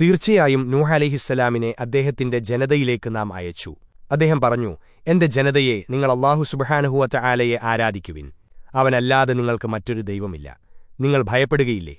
തീർച്ചയായും നൂഹ് അലിഹിസ്സലാമിനെ അദ്ദേഹത്തിന്റെ ജനതയിലേക്ക് നാം അയച്ചു. അദ്ദേഹം പറഞ്ഞു എന്റെ ജനതയെ നിങ്ങൾ അള്ളാഹു സുബഹാനുഹുവറ്റ ആലയെ ആരാധിക്കുവിൻ. അവനല്ലാതെ നിങ്ങൾക്ക് മറ്റൊരു ദൈവമില്ല. നിങ്ങൾ ഭയപ്പെടുകയില്ലേ?